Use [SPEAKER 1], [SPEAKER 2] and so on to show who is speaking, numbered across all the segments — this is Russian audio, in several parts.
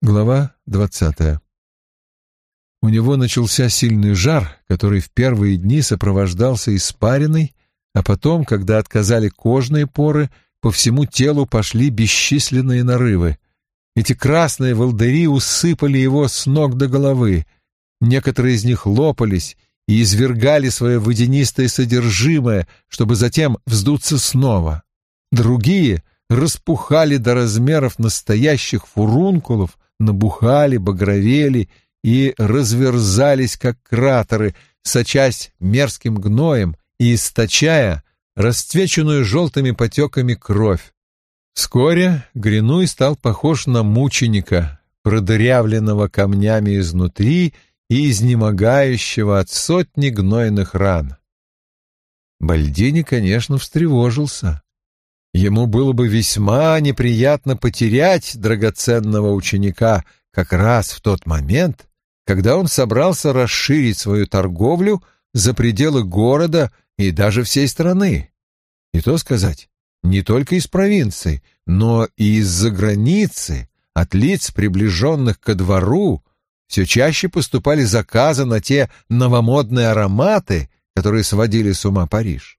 [SPEAKER 1] Глава двадцатая. У него начался сильный жар, который в первые дни сопровождался испариной, а потом, когда отказали кожные поры, по всему телу пошли бесчисленные нарывы. Эти красные волдыри усыпали его с ног до головы. Некоторые из них лопались и извергали свое водянистое содержимое, чтобы затем вздуться снова. Другие распухали до размеров настоящих фурункулов, набухали, багровели и разверзались, как кратеры, сочась мерзким гноем и источая расцвеченную желтыми потеками кровь. Вскоре Гринуй стал похож на мученика, продырявленного камнями изнутри и изнемогающего от сотни гнойных ран. Бальдини, конечно, встревожился. Ему было бы весьма неприятно потерять драгоценного ученика как раз в тот момент, когда он собрался расширить свою торговлю за пределы города и даже всей страны. И то сказать, не только из провинции, но и из-за границы, от лиц, приближенных ко двору, все чаще поступали заказы на те новомодные ароматы, которые сводили с ума Париж.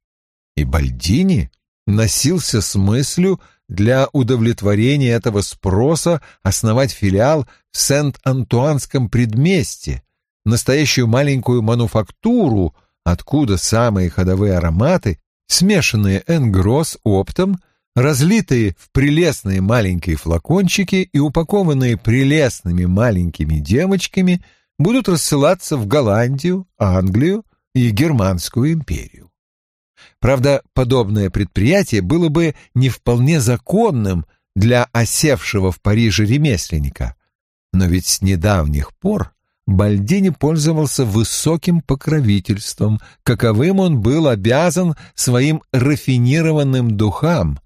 [SPEAKER 1] И Бальдини носился с мыслью для удовлетворения этого спроса основать филиал в Сент-Антуанском предместе, настоящую маленькую мануфактуру, откуда самые ходовые ароматы, смешанные энгрос оптом, разлитые в прелестные маленькие флакончики и упакованные прелестными маленькими девочками, будут рассылаться в Голландию, Англию и Германскую империю. Правда, подобное предприятие было бы не вполне законным для осевшего в Париже ремесленника. Но ведь с недавних пор Бальдини пользовался высоким покровительством, каковым он был обязан своим рафинированным духам.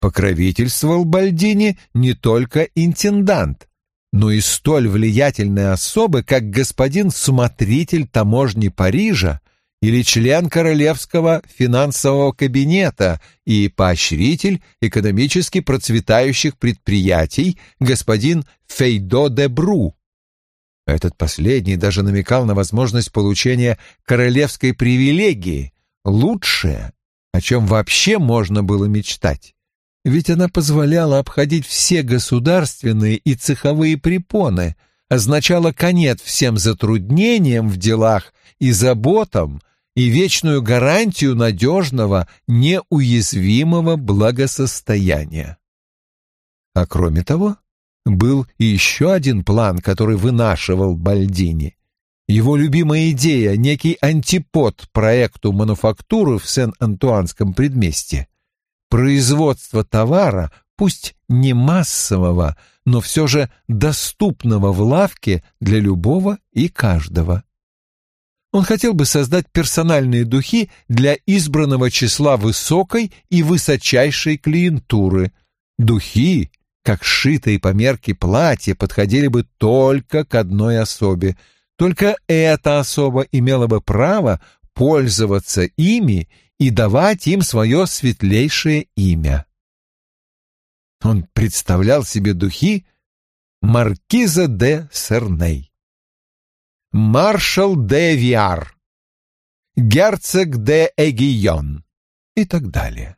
[SPEAKER 1] Покровительствовал Бальдини не только интендант, но и столь влиятельные особы, как господин смотритель таможни Парижа, или член Королевского финансового кабинета и поощритель экономически процветающих предприятий господин Фейдо де Бру. Этот последний даже намекал на возможность получения королевской привилегии, лучшее, о чем вообще можно было мечтать. Ведь она позволяла обходить все государственные и цеховые препоны, означала конец всем затруднениям в делах и заботам, и вечную гарантию надежного, неуязвимого благосостояния. А кроме того, был еще один план, который вынашивал Бальдини. Его любимая идея, некий антипод проекту мануфактуры в Сен-Антуанском предместье. Производство товара, пусть не массового, но все же доступного в лавке для любого и каждого. Он хотел бы создать персональные духи для избранного числа высокой и высочайшей клиентуры. Духи, как сшитые по мерке платья, подходили бы только к одной особе. Только эта особа имела бы право пользоваться ими и давать им свое светлейшее имя. Он представлял себе духи маркиза де Серней маршал де Виар, герцог де Эгион и так далее.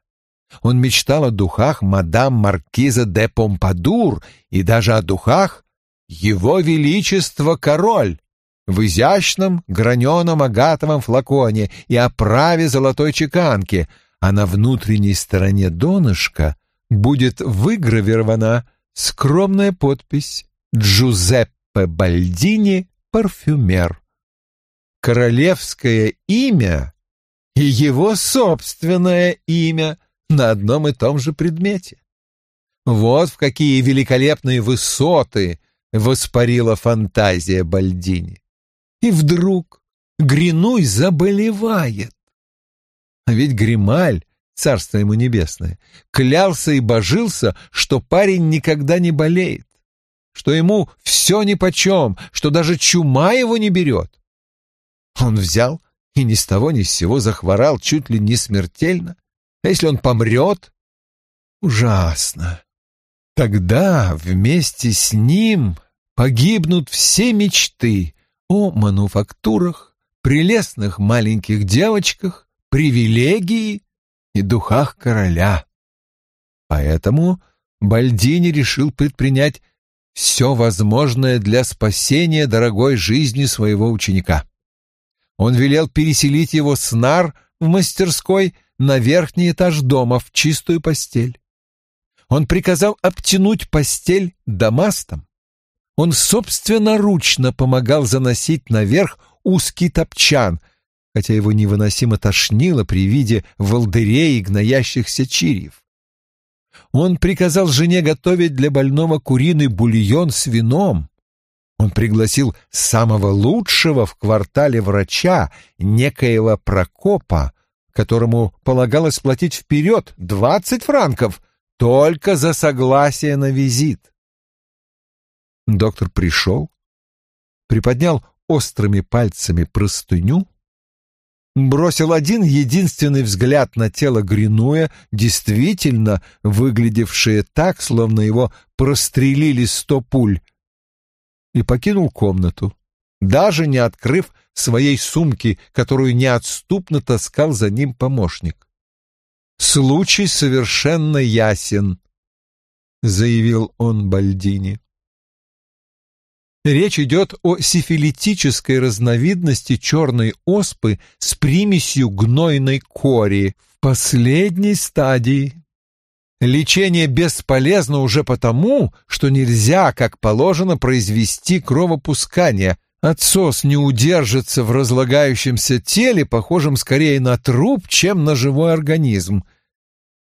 [SPEAKER 1] Он мечтал о духах мадам Маркиза де Помпадур и даже о духах Его Величество Король в изящном граненом агатовом флаконе и оправе золотой чеканки, а на внутренней стороне донышка будет выгравирована скромная подпись «Джузеппе Бальдини, парфюмер. Королевское имя и его собственное имя на одном и том же предмете. Вот в какие великолепные высоты воспарила фантазия Бальдини. И вдруг Гринуй заболевает. А ведь Грималь, царство ему небесное, клялся и божился, что парень никогда не болеет что ему все нипочем, что даже чума его не берет. Он взял и ни с того ни с сего захворал чуть ли не смертельно. А если он помрет? Ужасно. Тогда вместе с ним погибнут все мечты о мануфактурах, прелестных маленьких девочках, привилегии и духах короля. Поэтому Бальдини решил предпринять все возможное для спасения дорогой жизни своего ученика. Он велел переселить его с нар в мастерской на верхний этаж дома в чистую постель. Он приказал обтянуть постель дамастом. Он собственноручно помогал заносить наверх узкий топчан, хотя его невыносимо тошнило при виде волдырей и гноящихся чирьев. Он приказал жене готовить для больного куриный бульон с вином. Он пригласил самого лучшего в квартале врача, некоего Прокопа, которому полагалось платить вперед двадцать франков только за согласие на визит. Доктор пришел, приподнял острыми пальцами простыню, бросил один единственный взгляд на тело Гринуя, действительно выглядевшее так, словно его прострелили сто пуль, и покинул комнату, даже не открыв своей сумки, которую неотступно таскал за ним помощник. «Случай совершенно ясен», — заявил он Бальдини. Речь идет о сифилитической разновидности черной оспы с примесью гнойной кори в последней стадии. Лечение бесполезно уже потому, что нельзя, как положено, произвести кровопускание. Отсос не удержится в разлагающемся теле, похожем скорее на труп, чем на живой организм.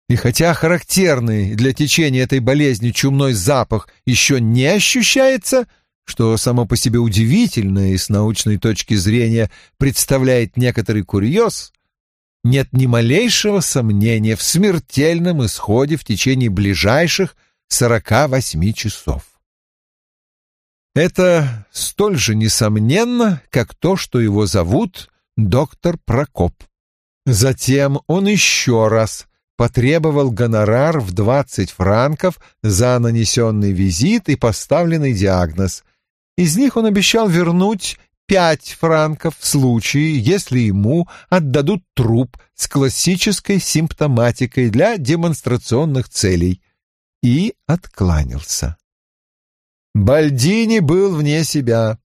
[SPEAKER 1] И хотя характерный для течения этой болезни чумной запах еще не ощущается – что само по себе удивительно и с научной точки зрения представляет некоторый курьез, нет ни малейшего сомнения в смертельном исходе в течение ближайших 48 часов. Это столь же несомненно, как то, что его зовут доктор Прокоп. Затем он еще раз потребовал гонорар в 20 франков за нанесенный визит и поставленный диагноз, из них он обещал вернуть пять франков в случае, если ему отдадут труп с классической симптоматикой для демонстрационных целей, и откланялся. Бальдини был вне себя.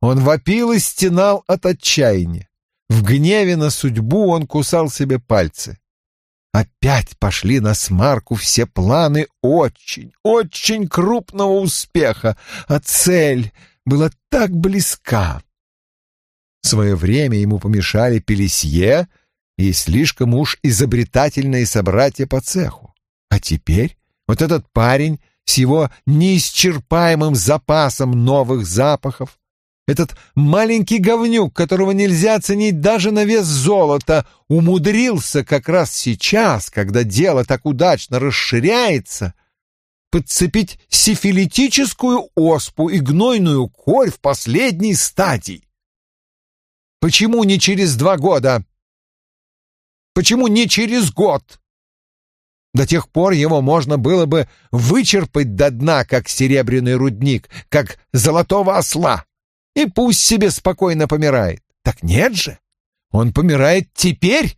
[SPEAKER 1] Он вопил и стенал от отчаяния. В гневе на судьбу он кусал себе пальцы. Опять пошли на смарку все планы очень, очень крупного успеха, а цель была так близка. В свое время ему помешали Пелесье и слишком уж изобретательные собратья по цеху. А теперь вот этот парень с его неисчерпаемым запасом новых запахов, этот маленький говнюк, которого нельзя оценить даже на вес золота, умудрился как раз сейчас, когда дело так удачно расширяется, подцепить сифилитическую оспу и гнойную корь в последней стадии. Почему не через два года? Почему не через год? До тех пор его можно было бы вычерпать до дна, как серебряный рудник, как золотого осла и пусть себе спокойно помирает. Так нет же, он помирает теперь,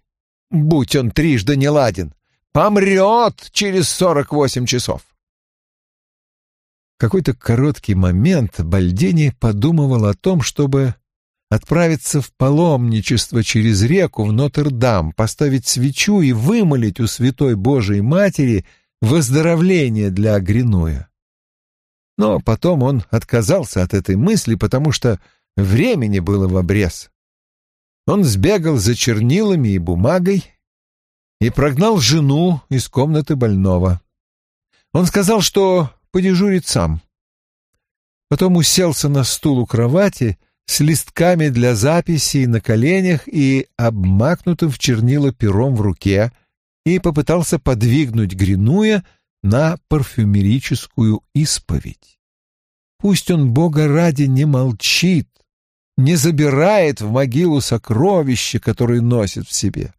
[SPEAKER 1] будь он трижды не ладен, помрет через сорок восемь часов. Какой-то короткий момент Бальдини подумывал о том, чтобы отправиться в паломничество через реку в Нотр-Дам, поставить свечу и вымолить у Святой Божией Матери выздоровление для Гринуя. Но потом он отказался от этой мысли, потому что времени было в обрез. Он сбегал за чернилами и бумагой и прогнал жену из комнаты больного. Он сказал, что подежурит сам. Потом уселся на стул у кровати с листками для записей на коленях и обмакнутым в чернила пером в руке и попытался подвигнуть Гринуя на парфюмерическую исповедь. Пусть он, Бога ради, не молчит, не забирает в могилу сокровища, которые носит в себе.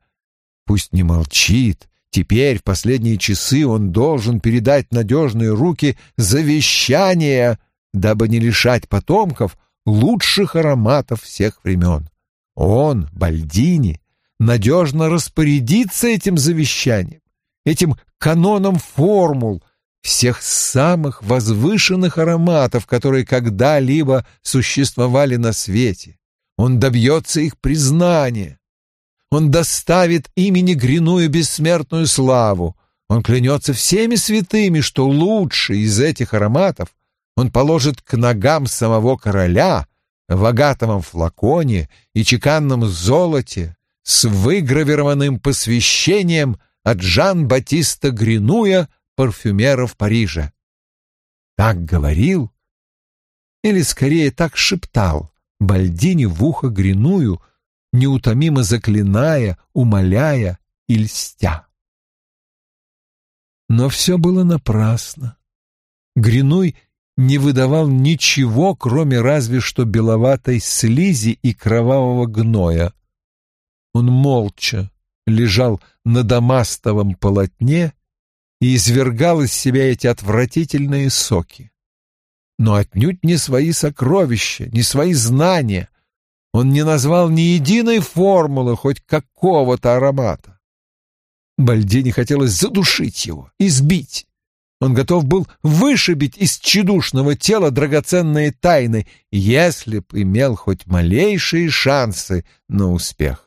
[SPEAKER 1] Пусть не молчит, теперь, в последние часы, он должен передать надежные руки завещание дабы не лишать потомков лучших ароматов всех времен. Он, Бальдини, надежно распорядится этим завещанием, этим каноном формул, всех самых возвышенных ароматов, которые когда-либо существовали на свете. Он добьется их признания. Он доставит имени Гриную бессмертную славу. Он клянется всеми святыми, что лучший из этих ароматов он положит к ногам самого короля в агатовом флаконе и чеканном золоте с выгравированным посвящением от Жан-Батиста Гринуя парфюмеров Парижа. Так говорил, или скорее так шептал Бальдини в ухо Гриную, неутомимо заклиная, умоляя и льстя. Но все было напрасно. Гринуй не выдавал ничего, кроме разве что беловатой слизи и кровавого гноя. Он молча лежал на дамастовом полотне и извергал из себя эти отвратительные соки. Но отнюдь не свои сокровища, не свои знания. Он не назвал ни единой формулы хоть какого-то аромата. Бальдине хотелось задушить его, избить. Он готов был вышибить из тщедушного тела драгоценные тайны, если б имел хоть малейшие шансы на успех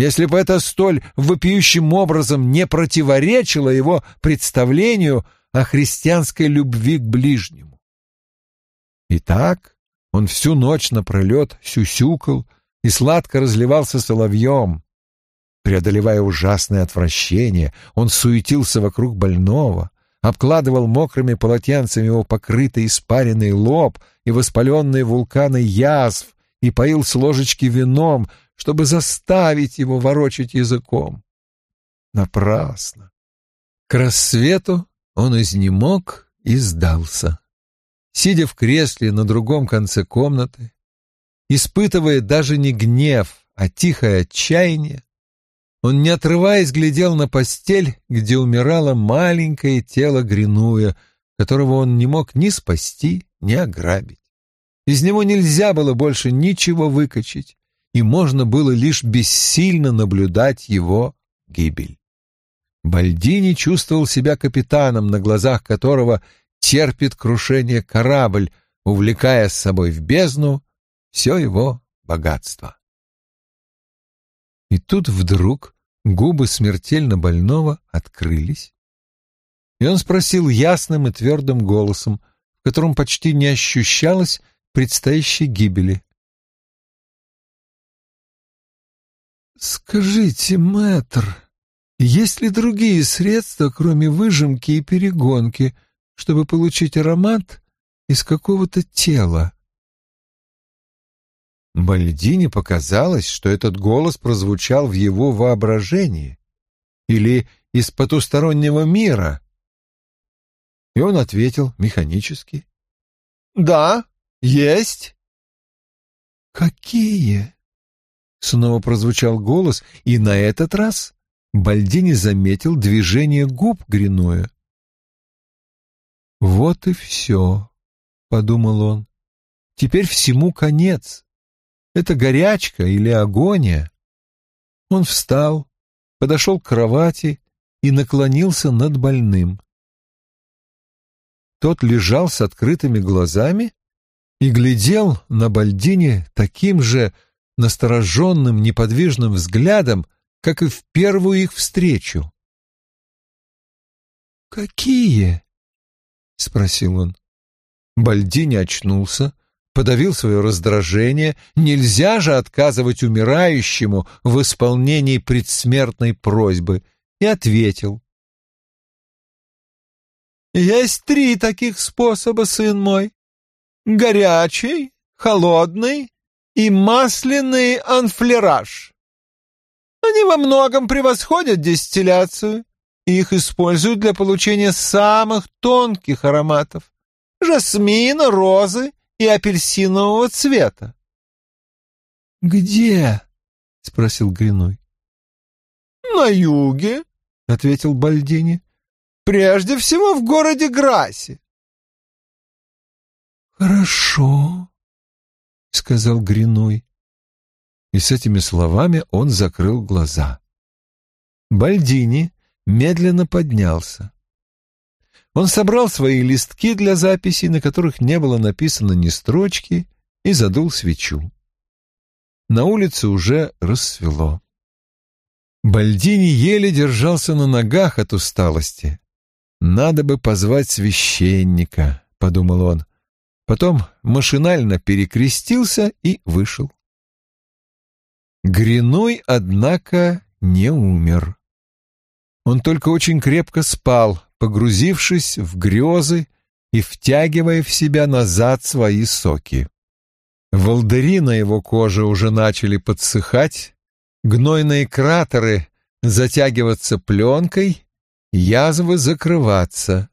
[SPEAKER 1] если бы это столь вопиющим образом не противоречило его представлению о христианской любви к ближнему. Итак, он всю ночь напролет сюсюкал и сладко разливался соловьем. Преодолевая ужасное отвращение, он суетился вокруг больного, обкладывал мокрыми полотенцами его покрытый испаренный лоб и воспаленные вулканы язв и поил с ложечки вином, чтобы заставить его ворочать языком. Напрасно. К рассвету он изнемог и сдался. Сидя в кресле на другом конце комнаты, испытывая даже не гнев, а тихое отчаяние, он, не отрываясь, глядел на постель, где умирало маленькое тело Гринуя, которого он не мог ни спасти, ни ограбить. Из него нельзя было больше ничего выкачать, и можно было лишь бессильно наблюдать его гибель. Бальдини чувствовал себя капитаном, на глазах которого терпит крушение корабль, увлекая с собой в бездну все его богатство. И тут вдруг губы смертельно больного открылись, и он спросил ясным и твердым голосом, в котором почти не ощущалось предстоящей гибели. «Скажите, мэтр, есть ли другие средства, кроме выжимки и перегонки, чтобы получить аромат из какого-то тела?» Бальдине показалось, что этот голос прозвучал в его воображении или из потустороннего мира. И он ответил механически. «Да, есть». «Какие?» Снова прозвучал голос, и на этот раз Бальдини заметил движение губ Гринуя. «Вот и все», — подумал он. «Теперь всему конец. Это горячка или агония?» Он встал, подошел к кровати и наклонился над больным. Тот лежал с открытыми глазами и глядел на Бальдини таким же настороженным, неподвижным взглядом, как и в первую их встречу. «Какие?» — спросил он. Бальдини очнулся, подавил свое раздражение. Нельзя же отказывать умирающему в исполнении предсмертной просьбы, и ответил. «Есть три таких способа, сын мой. Горячий, холодный и масляный анфлераж. Они во многом превосходят дистилляцию, и их используют для получения самых тонких ароматов — жасмина, розы и апельсинового цвета. «Где?» — спросил Гриной. «На юге», — ответил Бальдини. «Прежде всего в городе Грасе». «Хорошо», — сказал Гриной. И с этими словами он закрыл глаза. Бальдини медленно поднялся. Он собрал свои листки для записей, на которых не было написано ни строчки, и задул свечу. На улице уже рассвело. Бальдини еле держался на ногах от усталости. «Надо бы позвать священника», — подумал он. Потом машинально перекрестился и вышел. Гриной, однако, не умер. Он только очень крепко спал, погрузившись в грезы и втягивая в себя назад свои соки. Волдыри на его коже уже начали подсыхать, гнойные кратеры затягиваться пленкой, язвы закрываться.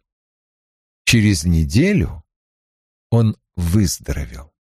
[SPEAKER 1] Через неделю он выздоровел.